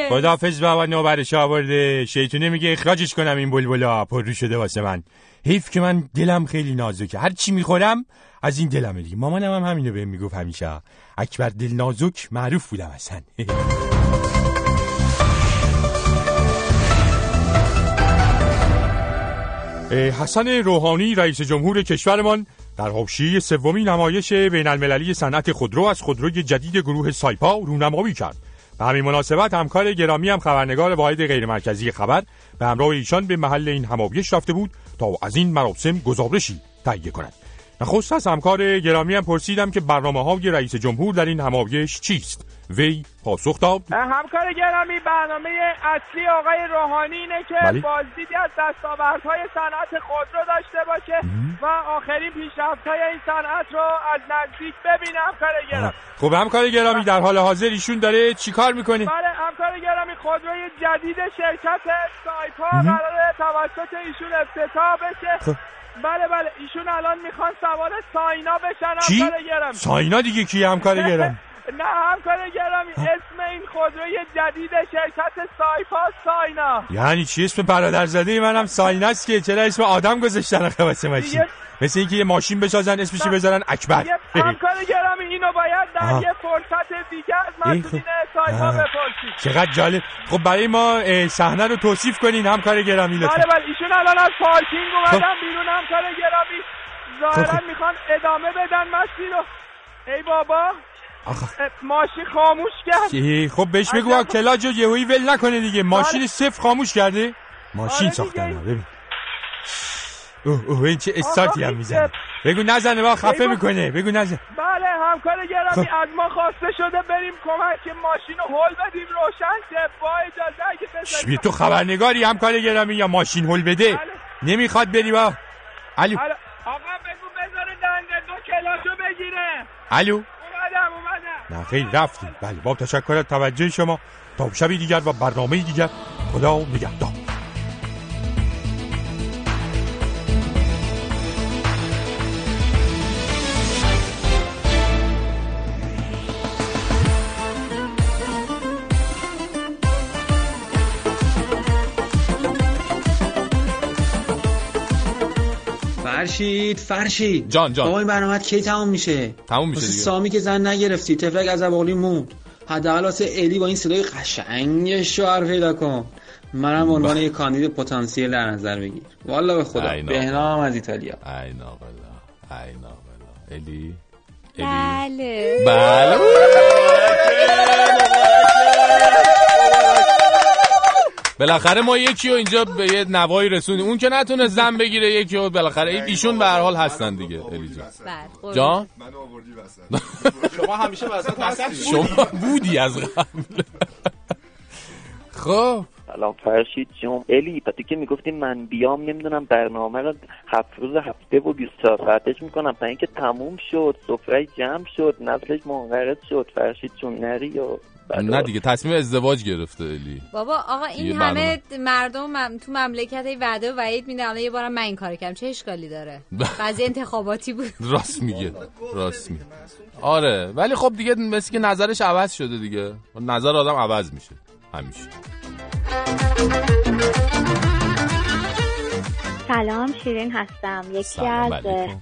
خدافظ خداحافظ بابا نوبرش آورده. شیطونه میگه اخراجش کنم این بلبلا. پررو شده واسه من. حیف که من دلم خیلی نازکه. هر چی می‌خورم از این دلمه دیگه. مامانم هم همینو بهم می‌گفت همیشه. اکبر دل نازک معروف بودم اصلا. <laughs> حسن روحانی رئیس جمهور کشورمان در حوشی سومی نمایش بین المللی صنعت خودرو از خودروی جدید گروه سایپا رونمایی کرد. به همین مناسبت همکار گرامی هم خبرنگار واحد غیرمرکزی خبر به همراه ایشان به محل این همایش رفته بود تا از این مراسم گزارشی تهیه کند. نخست از همکار گرامی هم پرسیدم که برنامه های رئیس جمهور در این همایش چیست؟ وی پاسخ داد همکار گرامی برنامه اصلی آقای روحانی اینه که بله. بازدیدی از دستاوردهای صنعت خودرو داشته باشه و آخرین پیشرفت‌های این صنعت رو از نزدیک ببینه همکار گرامی خب همکار گرامی در حال حاضر ایشون داره چیکار می‌کنه بله همکار گرامی خودروی جدید شرکت سایپا. قرار توسط ایشون افتتاح بشه خب. بله بله ایشون الان می‌خوان سوار ساینا بشن؟ همکار گرامی ساینا دیگه کی همکار گرامی <laughs> نه همکار گرامی اسم این خودروی جدید شرکت سایپا ساینا. یعنی چی؟ اسم برادرزاده منم؟ سایناست که چرا اسم آدم گذاشتن آخه واسه ماشین مثل اینکه یه ماشین بسازن اسمش بذارن اکبر. همکار گرامی اینو باید در آها. یه فرصت دیگه از ای مسئولین خب. سایپا آه. بپرسید. چقدر جالب. خب برای ما صحنه رو توصیف کنین همکار گرامی لطفا. بله بله ایشون الان از پارکینگ اومدن خب. بیرون همکار گرامی. ظاهرا خب. می‌خوان ادامه بدن مسیر رو. ای بابا. آخه. ماشین خاموش کرد. خب بهش بگو آ، کلاج رو یهویی ول نکنه دیگه. ماشین بله. صفر خاموش کرده؟ ماشین آره ساختن. ببین. اوه اوه این چه استارتی هم می‌زنه. بگو نزنه با خفه می‌کنه. بگو نزن بله همکار گرامی خب. از ما خواسته شده بریم کمک ماشین رو هل بدیم روشن شه. با اجازه اگه تو خبرنگاری همکار گرامی یا ماشین هل بده؟ نمی‌خواد بری با الو. آقا بگو بذاره دنده دو کلاشو بگیره. الو. نه خیلی رفتیم. بله با تشکر از توجه شما. تا شبی دیگر و برنامه دیگر. خدا نگهدار. فرشید فرشید. جان جان. بابا این برنامه کی تموم میشه؟ تموم میشه دیگه. سامی که زن نگرفتی تفلک از اقلی موند. حداقل واسه الی با این صدای قشنگ شوهر پیدا کن. منم عنوان یه کاندید پتانسیل در نظر بگیر. والا به خدا. بهنام از ایتالیا. ای ناقلا ای ناقلا الی بله. بله. بالاخره ما یکی رو اینجا به یه نوایی رسونیم اون که نتونه زن بگیره یکی رو بالاخره ایشون به هر حال هستن دیگه الی جان؟ بله جان <laughs> شما همیشه وسط هستی. شما بودی. از قبل. خب. سلام فرشید جون. الی پتی که می‌گفتی من بیام نمی‌دونم برنامه رو هفت روز هفته و 24 ساعتش می‌کنم. تا اینکه تموم شد سفره جمع شد نسلش منقرض شد. فرشید جون نری و نه دیگه تصمیم ازدواج گرفته الی. بابا آقا این همه مردم مم- تو مملکت هی وعده و وعید میده. حالا یه بارم من این کار کردم. چه اشکالی داره؟ <laughs> قضیه انتخاباتی بود. راست میگه راست میگه. آره ولی خب دیگه مثل که نظرش عوض شده دیگه. نظر آدم عوض میشه همیشه. سلام شیرین هستم. یکی از.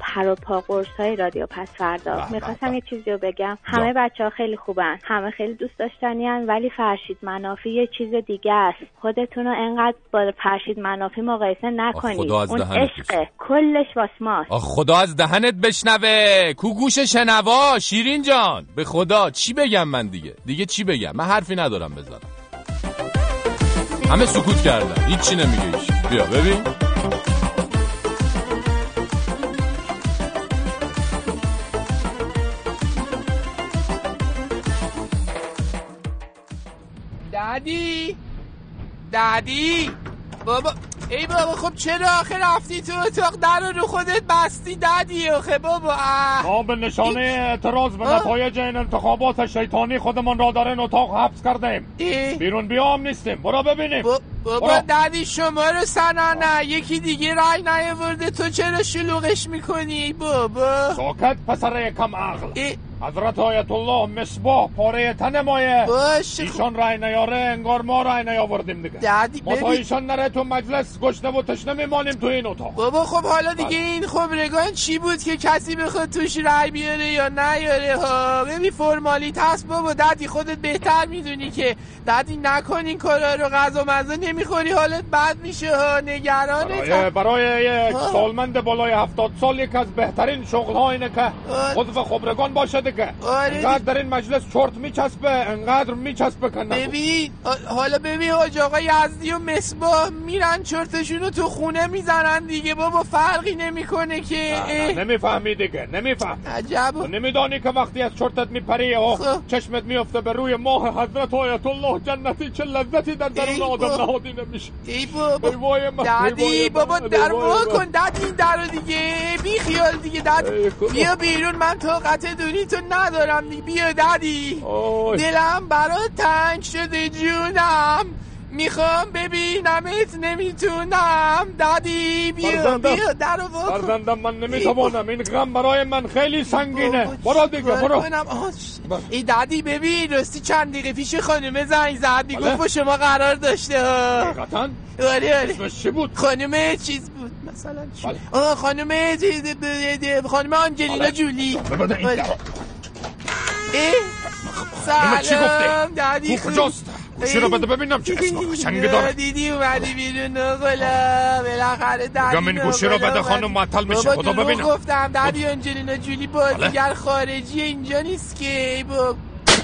پر و پا های رادیو پس فردا. می‌خواستم یه چیزی رو بگم. همه بچه ها خیلی خوبن. همه خیلی دوست داشتنی ولی فرشید منافی یه چیز دیگه است. خودتون رو انقدر با فرشید منافی مقایسه نکنید خدا از اون عشقه کلش واس ماست. آخ خدا از دهنت بشنوه. کو گوش شنوا شیرین جان. به خدا چی بگم من دیگه؟ دیگه چی بگم؟ من حرفی ندارم بزنم همه سکوت کردن. هیچی نمیگه ایش. بیا ببین. دادی؟ دادی؟ بابا ای بابا خب چرا آخه رفتی تو اتاق؟ در رو خودت بستی دادی آخه بابا. ما به نشانه اعتراض به آه. نتایج این انتخابات شیطانی خودمان را در این اتاق حبس کردیم. بیرون بیام نیستیم. برو ببینیم. بابا برو. دادی شما رو سنانه یکی دیگه رای نیاورده. تو چرا شلوغش می‌کنی؟ بابا. ساکت پسر کم عقل. حضرت آیت الله مصباح پاره تن مایه باشه ایشان رای نیاره انگار ما رای نیاوردیم دیگه. دادی ما تا. ایشان نره تو مجلس گشنه و تشنه میمانیم تو این اتاق. بابا خب حالا دیگه این خبرگان چی بود که کسی بخواد توش رای بیاره یا نیاره؟ ها ببین فرمالیت هست بابا دادی خودت بهتر می‌دونی که. دادی نکن این کارا رو غذا مزه نمی‌خوری حالت بد میشه ها نگرانه برای, برای یک. سالمند بالای هفتاد سال یک از بهترین شغل ها اینه که عضو خبرگان باشه دیگه آره انقدر در این مجلس چرت میچسبه انقدر میچسبه نگو. ببین حالا ببین حاج آقا یزدی و مصباح میرن چرتشون رو تو خونه می‌زنن دیگه. بابا فرقی نمی‌کنه که. نمی‌فهمی دیگه نمیفهم عجب. نمیدانی که وقتی از چرتت میپری و چشمت میفته به روی ماه حضرت آیت الله جنتی چه لذتی در درون آدم نهادی نمیشه. ای بابا. دادی بابا در. کن دادی این در رو دیگه. بی خیال دیگه دادی بیا بیرون من طاقت دونی تو ندارم بیا دادی. دلم برات تنگ شده جونم. می‌خوام ببینمت نمی‌تونم. دادی بیا. بیا در کن. فرزندم من نمی‌توانم. این غم برای من خیلی سنگینه. برو دیگه برو. ای دادی ببین راستی چند دقیقه پیش خانومه زنگ زد. می‌گفت بله؟ با شما قرار داشته ها حقیقتا. آره آره. اسمش چی بود؟ خانم چیز بود. مثلا چی؟ بله. آه خانم خانم آنجلینا بله. جولی. بله. اینو چی سلام گفته؟ دادی کجاست؟ گوشی رو بده ببینم چه اسم <laughs> قشنگی داره؟ دیدی اومدی بیرون نقلا بالاخره دادی این گوشی رو بده. خانم معطل میشه خدا ببینم گفتم دادی آنجلینا جولی بازیگر خارجی اینجا نیست که بابا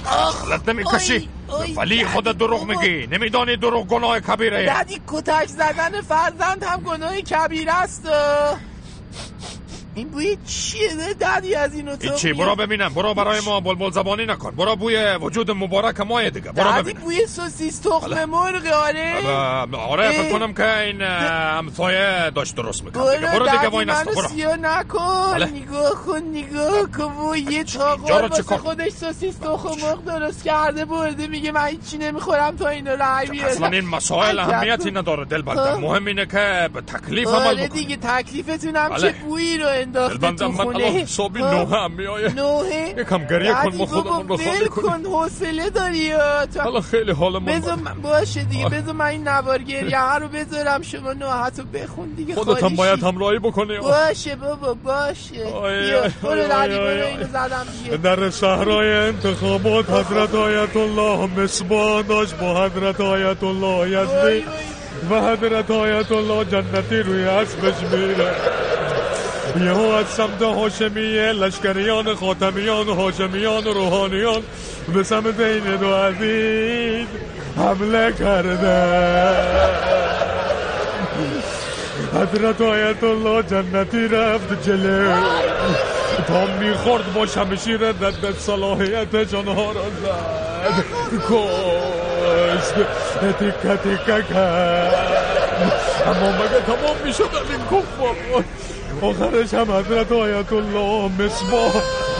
حالت نمی‌کشی. ولی خودت دروغ میگی. نمیدانی دروغ گناه کبیره. دادی کتک زدن فرزند هم گناه کبیر است. این بوی چیه؟ دادی از این اتاق هیچی برو ببینم. برو برای ما بلبل زبانی نکن. برو بوی وجود مبارک مایه دیگه. برو ببینم بوی سوسیس تخم مرغ آره. آره. فکر کنم که این همسایه داشت درست می‌کنه برو دیگه برو دیگه وای منو برو. سیاه نکن. نگاه کن نگاه کن. و یه رو چه واسه خودش سوسیس تخم مرغ درست کرده برده. میگه من هیچی نمی‌خورم تا اینو رای بیاره. اصلا این مسائل. اهمیتی نداره دل. مهم اینه که به تکلیف عمل آره بکن. دیگه تکلیفتونم بله. چه بویی رو انداخته تو من خونه. ها؟ نوه هم میآیه نوحه یکم گریه کن ما خودمون رو خالی کن حوصله داری تو؟ حالا خیلی حالمون بذار باشه دیگه بذار من این نوار گریه <laughs> رو بذارم شما نوحتو بخون دیگه خودت هم باید شی. همراهی بکنی. باشه بابا باشه. برو آی، برو. اینو زدم دیگه. در صحرای انتخابات حضرت آیت الله مصباح داشت با حضرت آیت الله یزدی و حضرت آیت الله جنتی روی اسبش میره. یهو از سمت هاشمیه لشکریان خاتمیان هاشمیان روحانیان. به سمت این دو عزیز حمله کرده. حضرت آیت الله جنتی رفت جلو. تا می‌خورد با شمشیر رد صلاحیتش آنها را زد. کشت. تیکه تیکه کرد. اما مگه تمام می‌شد از این کفار آخرش هم حضرت آیت الله مصباح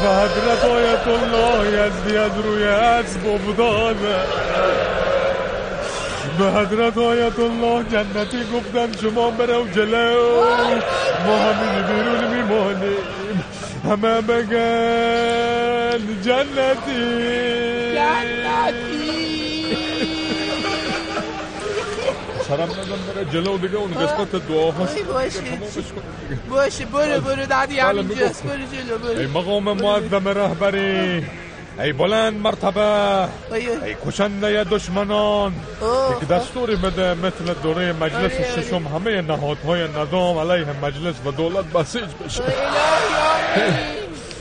و حضرت آیت الله یزدی از روی اسب افتاده. به حضرت آیت الله جنتی گفتن شما برو جلو. ما همین بیرون میمانیم. همه بگن جنتی. سرم ندم بره جلو دیگه اون قسمت دعاهاش آی، باشه باشه برو برو دادی همینجاست. برو جلو ای برو مقام معظم رهبری ای بلند مرتبه ای کشنده دشمنان یک دستوری بده مثل دوره مجلس ششم همه نهادهای نظام علیه مجلس و دولت بسیج بشه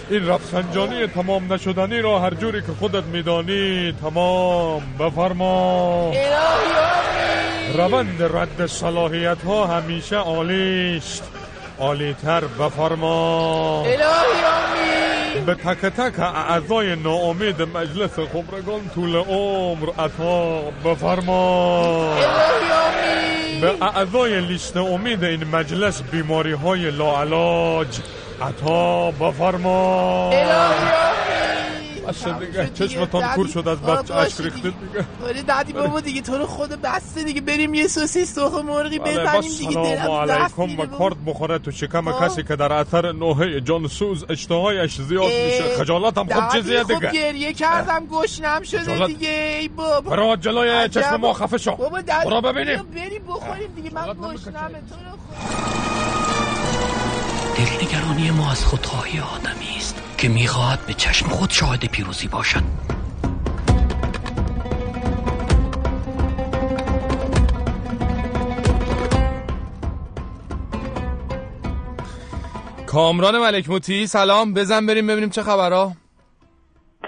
این رفسنجانی تمام نشدنی را هر جوری که خودت میدانی تمام بفرما روند رد صلاحیت ها همیشه عالیست عالیتر بفرما به تک تک اعضای ناامید مجلس خبرگان طول عمر عطا بفرما به اعضای لیست امید این مجلس بیماری های لاعلاج عطا بفرما بس دیگه. چشمتان کور شد از بچه اشک ریختید دیگه. آره دادی بابا دیگه تو رو خود بسته دیگه. بریم یه سوسیس سرخ مرغی بله بزنیم بس دیگه. سلام علیکم و کارت بخوره تو شکم کسی که در اثر نوحه جانسوز اشتهایش زیاد میشه. خجالتم خب چه زیاده خب گریه کردم. گشنم شده. دیگه. ای بابا. برو جلوی. چشم ما خفه شو. برو ببینیم. بریم بخوریم دیگه. من گشنمه تو رو دلنگرانی ما از خودخواهی آدمی است که می‌خواهد به چشم خود شاهد پیروزی باشد. کامران ملک موتی سلام. بزن بریم ببینیم چه خبرها.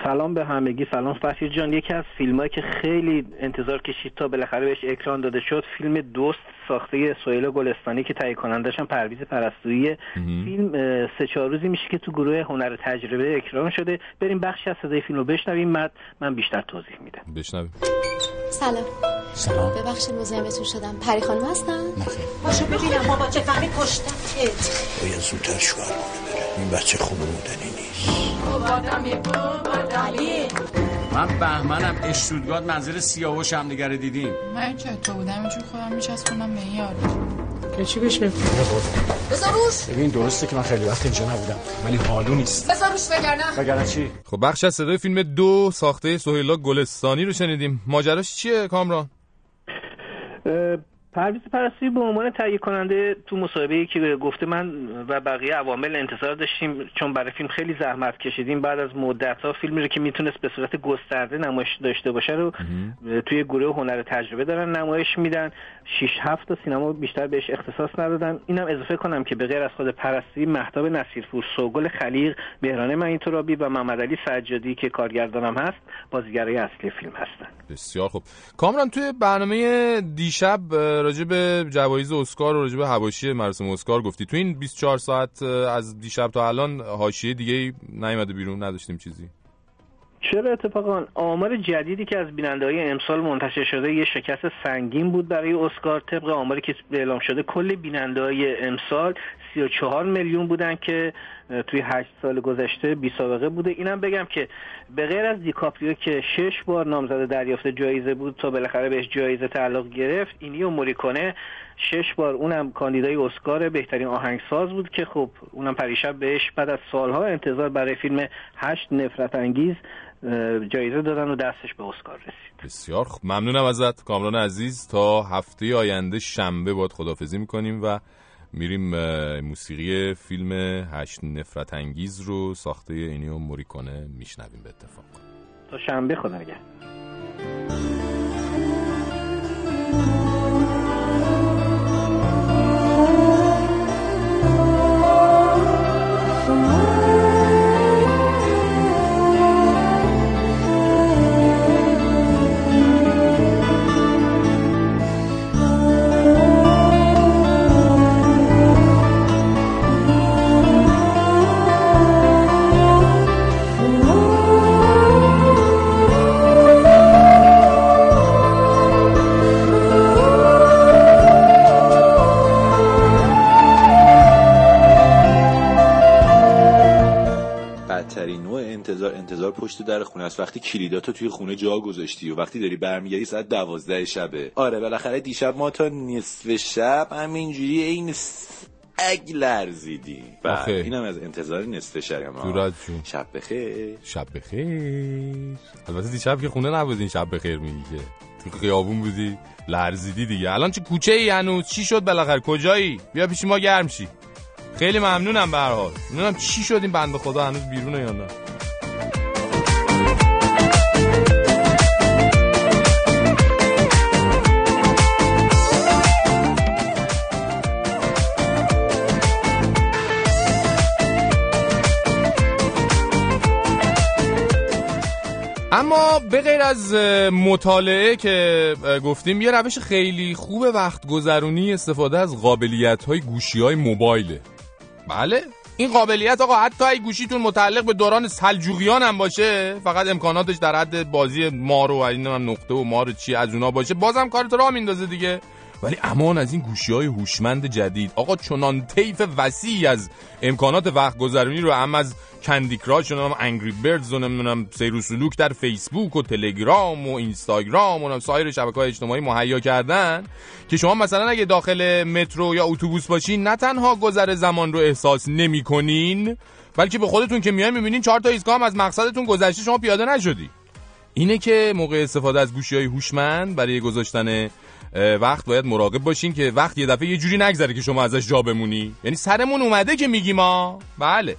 سلام به همگی. سلام فرشید جان. یکی از فیلمایی که خیلی انتظار کشید تا بالاخره بهش اکران داده شد فیلم دوست ساخته سهیل گلستانی که تهیه کنندش هم پرویز پرستویی فیلم سه چهار روزی میشه که تو گروه هنر تجربه اکران شده. بریم بخشی از صدای فیلم رو بشنویم. بعد من بیشتر توضیح میدم. بشنویم. سلام. سلام. ببخشید مزاحمتون شدم. پری خانم هستن باشو ببینم. بابا چه فهمی کشتمت باید زودتر شوهر کنه بره این بچه خوب بودنی نیست. من بهمنم اشتودگاد منزل سیاوش هم دیگه دیدیم. من که تو بودم؟ اینجور خودم میچسبونم به این یارو که چی بشه بذار روش ببین درسته که من خیلی وقت اینجا نبودم ولی حالو نیست. بذار روش وگرنه وگرنه چی؟ خب بخش از صدای فیلم دو ساخته سهیلا گلستانی رو شنیدیم. ماجراش چیه کامران؟ پرویز پرستویی به عنوان تهیه کننده تو مصاحبه که گفته من و بقیه عوامل انتظار داشتیم چون برای فیلم خیلی زحمت کشیدیم. بعد از مدت ها فیلمی رو که می‌تونست به صورت گسترده نمایش داشته باشه رو توی گروه هنر تجربه دارن نمایش میدن. 6 7 تا سینما بیشتر بهش اختصاص ندادن. اینم اضافه کنم که به غیر از خود پرستی مهتاب نصیرپور سوگل خلیق بهرانه معین ترابی و محمد علی سجادی که کارگردانم هست بازیگرای اصلی فیلم هستن. بسیار خوب. کامران توی برنامه دیشب راجع به جوایز اسکار و راجع به حواشی مراسم اسکار گفتی. تو این 24 ساعت از دیشب تا الان حاشیه دیگه نیومده بیرون نداشتیم چیزی. چرا اتفاقا؟ آمار جدیدی که از بیننده های امسال منتشر شده یه شکست سنگین بود برای اسکار طبق آماری که اعلام شده کل بیننده های امسال 34 میلیون بودن که توی 8 سال گذشته بی سابقه بوده. اینم بگم که به غیر از دیکاپریو که شش بار نامزد دریافت جایزه بود تا بالاخره بهش جایزه تعلق گرفت اینی و موریکونه شش بار اونم کاندیدای اسکار بهترین آهنگساز بود که خب اونم پریشب بهش بعد از سالها انتظار برای فیلم هشت نفرت انگیز جایزه دادن و دستش به اسکار رسید. بسیار خوب. ممنونم ازت کامران عزیز. تا هفته آینده شنبه باد خدافزی می‌کنیم و میریم موسیقی فیلم هشت نفرت انگیز رو ساخته اینیو موریکونه میشنویم به اتفاق. تا شنبه خدا نگهدار. انتظار پشت در خونه است. وقتی کلیداتو توی خونه جا گذاشتی و وقتی داری برمیگردی ساعت دوازده شبه. آره بالاخره دیشب ما تا نصف شب همینجوری این اگ لرزیدی. آخه. اینم از انتظار نصف شب ما. شب بخیر. شب بخیر. البته دیشب که خونه نبودین شب بخیر میگی که. تو خیابون بودی لرزیدی دیگه. الان چه کوچه ای هنوز؟ چی شد بالاخره؟ کجایی؟ بیا پیش ما گرم شی. خیلی ممنونم به هر حال. نمی‌دونم چی شد این بنده خدا هنوز بیرونه یا نه. اما به غیر از مطالعه که گفتیم یه روش خیلی خوب وقت گذرونی استفاده از قابلیت های گوشی های موبایله. بله؟ این قابلیت آقا حتی اگه گوشیتون متعلق به دوران سلجوقیان هم باشه فقط امکاناتش در حد بازی مارو و این هم نقطه و مارو چی از اونا باشه بازم کارت راه میندازه دیگه. ولی امان از این گوشی های هوشمند جدید. آقا چنان طیف وسیعی از امکانات وقت گذرونی رو هم از کندی کراش و انگری بردز و نمی‌دونم سیر سلوک در فیسبوک و تلگرام و اینستاگرام و سایر شبکه های اجتماعی مهیا کردن که شما مثلا اگه داخل مترو یا اتوبوس باشین نه تنها گذر زمان رو احساس نمی کنین بلکه به خودتون که میای می‌بینین چهار تا ایستگاه از مقصدتون گذشته شما پیاده نشدی. اینه که موقع استفاده از گوشی های هوشمند برای گذاشتن وقت باید مراقب باشین که وقت یه دفعه یه جوری نگذره که شما ازش جا بمونی. یعنی سرمون اومده که میگیم ما بله.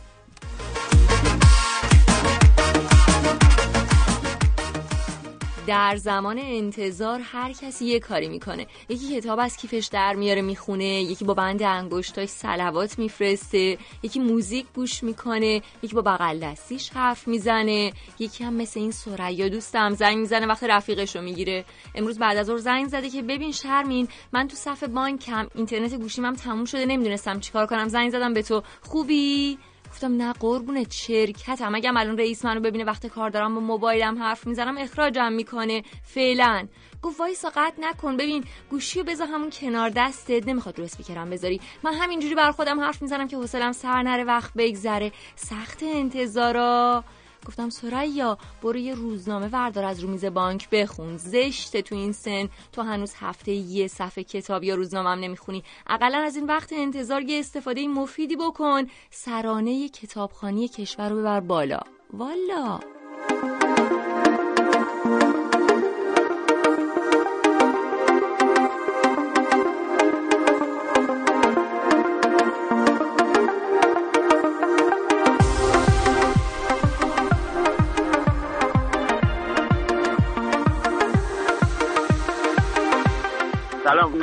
در زمان انتظار هر کسی یه کاری می‌کنه. یکی کتاب از کیفش در میاره می‌خونه یکی با بند انگشتاش سلوات میفرسته یکی موزیک گوش می‌کنه یکی با بغل دستیش حرف می‌زنه یکی هم مثل این سریا دوستم زنگ می‌زنه وقت رفیقش رو می‌گیره. امروز بعد از ظهر زنگ زده که ببین شرمین من تو صف بانکم اینترنت گوشیم هم تموم شده نمی‌دونستم چیکار کنم. زنگ زدم به تو. خوبی؟ گفتم نه قربونت شرکتم اگه الان رئیس منو ببینه وقت کار دارم با موبایلم حرف می‌زنم اخراجم می‌کنه. فعلا. گفت وایسا قطع نکن. ببین گوشی رو بذار همون کنار دستت. نمی‌خواد رو اسپیکرم بذاری. من همینجوری بر خودم حرف می‌زنم که حوصلم سر نره وقت بگذره. سخت انتظارا. گفتم سریا برو یه روزنامه وردار از رو میز بانک بخون. زشته تو این سن. تو هنوز هفته یه صفحه کتاب یا روزنامه هم نمی‌خونی. اقلا از این وقت انتظار یه استفاده مفیدی بکن. سرانه کتابخانی کشور رو ببر بالا. والا.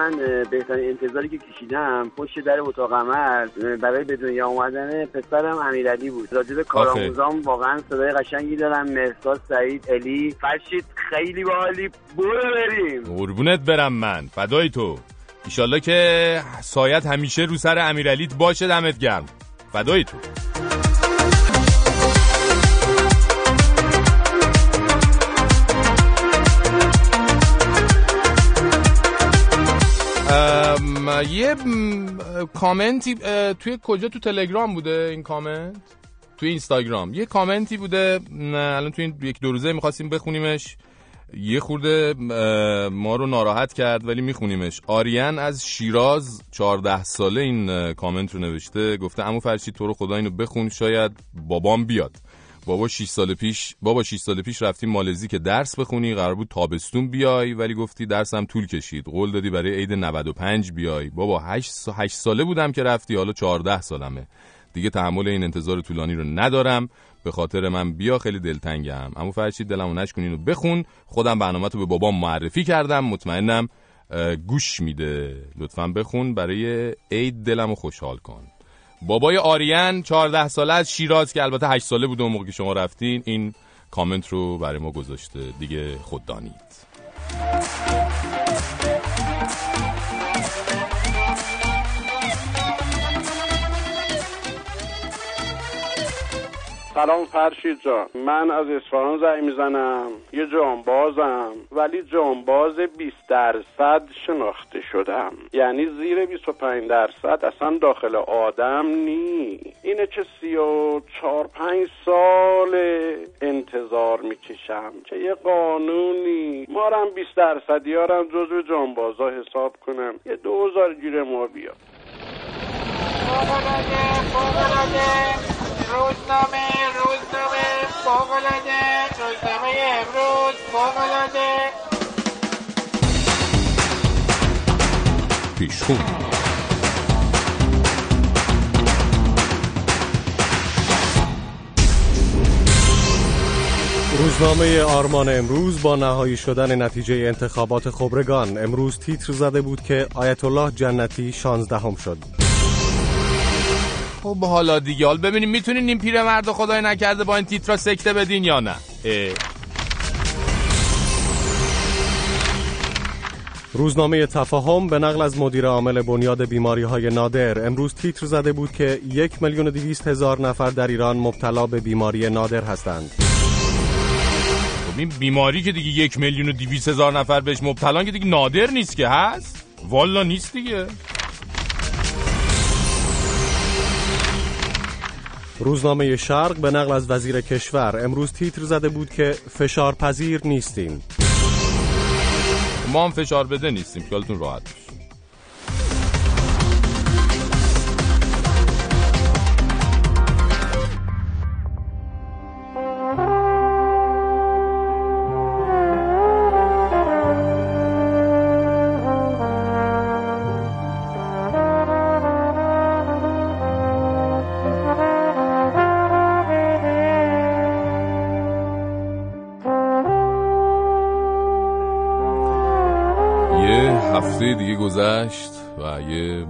من بهترین انتظاری که کشیدم پشت در اتاق عمل برای به دنیا اومدن پسرم امیرعلی بود. راجب کارآموزام واقعا صدای قشنگی دارم. مرساد سعید الی فرشید خیلی باحالی. برو بریم. قربونت برم من. فدای تو. ایشالله که سایت همیشه رو سر امیرعلیت باشه دمت گرم. فدای تو. یه کامنتی توی کجا؟ تو تلگرام بوده این کامنت؟ توی اینستاگرام. یه کامنتی بوده الان توی این یک دو روزه می‌خواستیم بخونیمش. یه خورده ما رو ناراحت کرد ولی میخونیمش. آریان از شیراز 14 ساله این کامنت رو نوشته. گفته امو فرشید تو رو خدا اینو بخون شاید بابام بیاد. بابا 6 سال پیش بابا 6 سال پیش رفتیم مالزی که درس بخونی قرار بود تابستون بیای ولی گفتی درسم طول کشید. قول دادی برای عید 95 بیای. بابا 8 سا- 8 ساله بودم که رفتی حالا 14 سالمه. دیگه تحمل این انتظار طولانی رو ندارم. به خاطر من بیا خیلی دلتنگم. اما فرشید دلمو نشکن اینو بخون. خودم برنامه رو به بابام معرفی کردم. مطمئنم گوش میده. لطفا بخون برای عید دلمو خوشحال کن. بابای آریان 14 ساله از شیراز که البته 8 ساله بوده اون موقع که شما رفتین این کامنت رو برای ما گذاشته. دیگه خود دانید. سلام فرشید جان. من از اصفهان زنگ می‌زنم. یه جانبازم. ولی جانباز 20 درصد شناخته شدم. یعنی زیر 25 درصد اصلا داخل آدم نی اینه و چهار پنج سال انتظار می‌کشم که یه قانونی. مارم 20 درصدی هارم جزو جانبازا حساب کنم. یه دوزار گیر ما بیاد. روزنامه روزنامه فوقلاده روزنامه امروز فوقلاده پیشخون. روزنامه آرمان امروز با نهایی شدن نتیجه انتخابات خبرگان. امروز تیتر زده بود که آیت الله جنتی 16 هم شد. خب حالا دیگه. حال ببینیم می‌تونین این پیرمرد خدای نکرده با این تیترا سکته بدین یا نه؟ اه. روزنامه تفاهم به نقل از مدیر عامل بنیاد بیماری های نادر. امروز تیتر زده بود که یک میلیون و دویست هزار نفر در ایران مبتلا به بیماری نادر هستند. خب این بیماری که دیگه یک میلیون و دیویس هزار نفر بهش مبتلان که دیگه نادر نیست که هست؟ والا نیست دیگه. روزنامه شرق به نقل از وزیر کشور. امروز تیتر زده بود که فشار پذیر نیستیم. ما هم فشار بده نیستیم. خیالتون راحت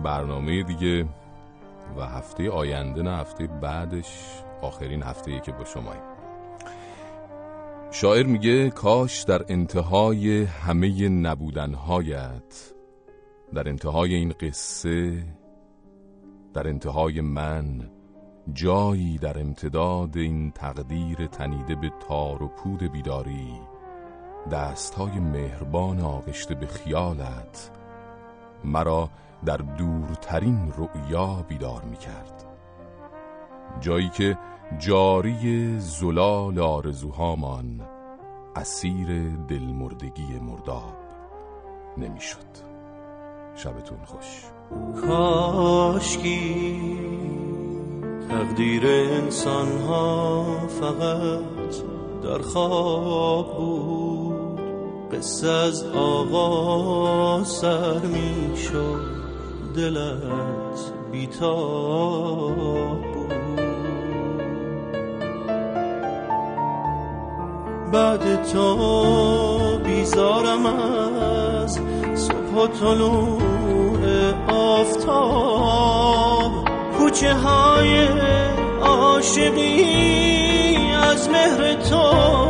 برنامه دیگه و هفته آینده نه هفته بعدش آخرین هفته که با شماییم. شاعر میگه کاش در انتهای همه نبودنهایت در انتهای این قصه در انتهای من جایی در امتداد این تقدیر تنیده به تار و پود بیداری دستهای مهربان آغشته به خیالت مرا در دورترین رؤیا بیدار می کرد جایی که جاری زلال آرزوهامان اسیر دلمردگی مرداب نمی‌شد. شبتون خوش. کاشکی تقدیر انسان ها فقط در خواب بود. قصه از آغاز سر می شد دلت بیتاب بعد تو بیزارم از صبح و طلوع آفتاب کوچه های عاشقی از مهر تو